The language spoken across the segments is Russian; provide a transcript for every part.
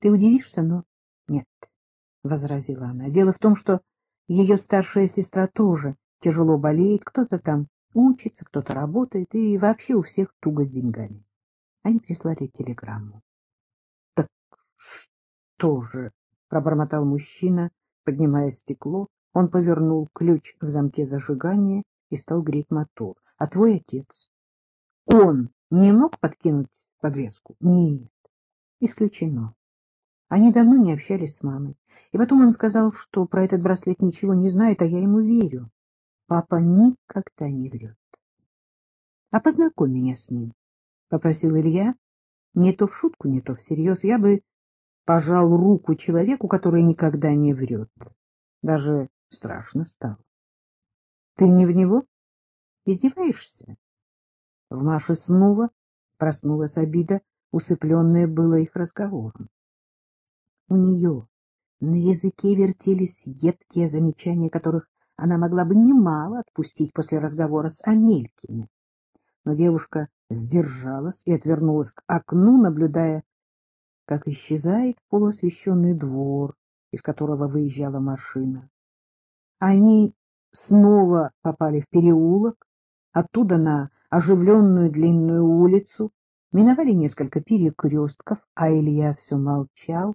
Ты удивишься, но нет, — возразила она. Дело в том, что ее старшая сестра тоже тяжело болеет, кто-то там учится, кто-то работает, и вообще у всех туго с деньгами. Они прислали телеграмму. — Так что же? — пробормотал мужчина, поднимая стекло. Он повернул ключ в замке зажигания и стал греть мотор. — А твой отец? Он не мог подкинуть подвеску? — Нет, исключено. Они давно не общались с мамой. И потом он сказал, что про этот браслет ничего не знает, а я ему верю. Папа никогда не врет. — А познакомь меня с ним, — попросил Илья. Не то в шутку, не то всерьез. Я бы пожал руку человеку, который никогда не врет. Даже страшно стало. — Ты не в него? Издеваешься? В Маше снова проснулась обида, усыпленная было их разговором. У нее на языке вертелись едкие замечания, которых она могла бы немало отпустить после разговора с Амелькине. Но девушка сдержалась и отвернулась к окну, наблюдая, как исчезает полуосвещенный двор, из которого выезжала машина. Они снова попали в переулок, оттуда на оживленную длинную улицу, миновали несколько перекрестков, а Илья все молчал,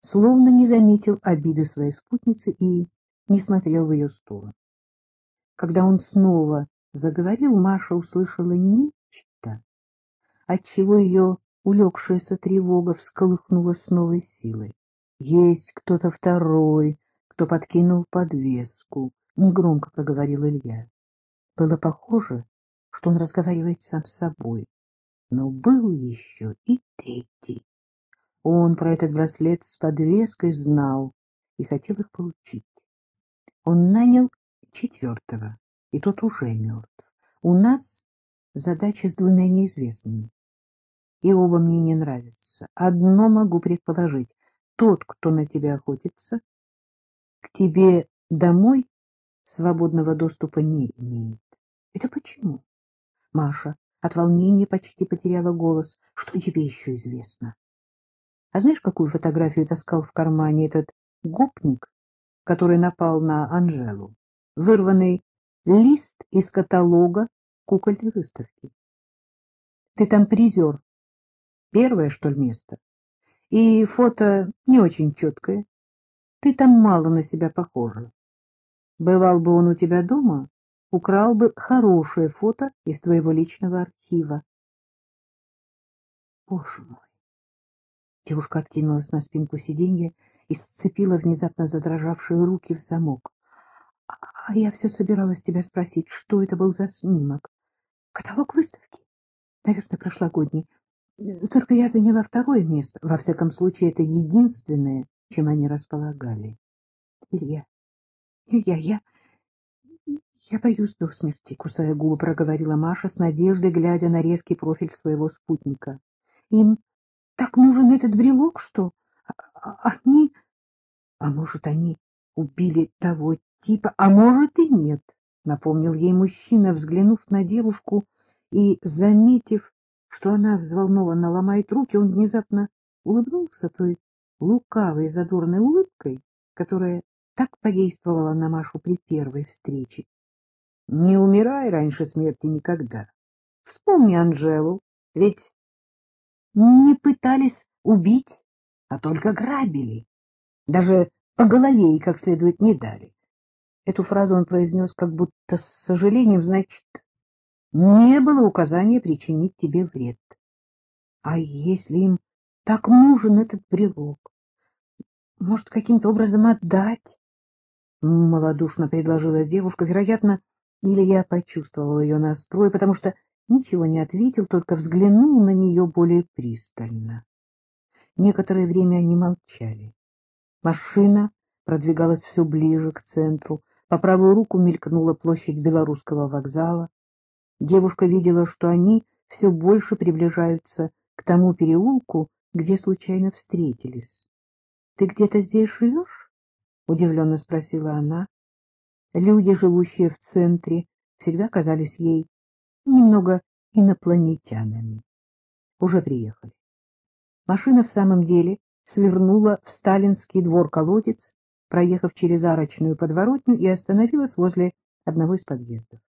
словно не заметил обиды своей спутницы и не смотрел в ее сторону. Когда он снова заговорил, Маша услышала нечто, отчего ее улегшаяся тревога всколыхнула с новой силой. Есть кто-то второй, кто подкинул подвеску, — негромко проговорил Илья. Было похоже, что он разговаривает сам с собой. Но был еще и третий. Он про этот браслет с подвеской знал и хотел их получить. Он нанял четвертого, и тот уже мертв. У нас задача с двумя неизвестными. И оба мне не нравятся. Одно могу предположить. Тот, кто на тебя охотится, к тебе домой свободного доступа не имеет. Это почему? Маша от волнения почти потеряла голос. Что тебе еще известно? А знаешь, какую фотографию таскал в кармане этот гопник, который напал на Анжелу? Вырванный лист из каталога кукольной выставки. Ты там призер. Первое, что ли, место? И фото не очень четкое. Ты там мало на себя похожа. Бывал бы он у тебя дома, украл бы хорошее фото из твоего личного архива. Боже мой! Девушка откинулась на спинку сиденья и сцепила внезапно задрожавшие руки в замок. А, — А я все собиралась тебя спросить, что это был за снимок? — Каталог выставки? — Наверное, прошлогодний. Только я заняла второе место. Во всяком случае, это единственное, чем они располагали. — Илья, Илья, я... Я боюсь до смерти, — кусая губы, проговорила Маша с надеждой, глядя на резкий профиль своего спутника. Им так нужен этот брелок, что они... А может, они убили того типа, а может и нет, — напомнил ей мужчина, взглянув на девушку и заметив, что она взволнованно ломает руки, он внезапно улыбнулся той лукавой задорной улыбкой, которая так подействовала на Машу при первой встрече. Не умирай раньше смерти никогда. Вспомни Анжелу, ведь не пытались убить, а только грабили. Даже по голове и как следует не дали. Эту фразу он произнес как будто с сожалением, значит, не было указания причинить тебе вред. А если им так нужен этот брелок? Может, каким-то образом отдать? Молодушно предложила девушка. Вероятно, или я почувствовала ее настрой, потому что ничего не ответил, только взглянул на нее более пристально. Некоторое время они молчали. Машина продвигалась все ближе к центру. По правую руку мелькнула площадь Белорусского вокзала. Девушка видела, что они все больше приближаются к тому переулку, где случайно встретились. — Ты где-то здесь живешь? — удивленно спросила она. Люди, живущие в центре, всегда казались ей немного инопланетянами. Уже приехали. Машина в самом деле свернула в сталинский двор-колодец, проехав через арочную подворотню, и остановилась возле одного из подъездов.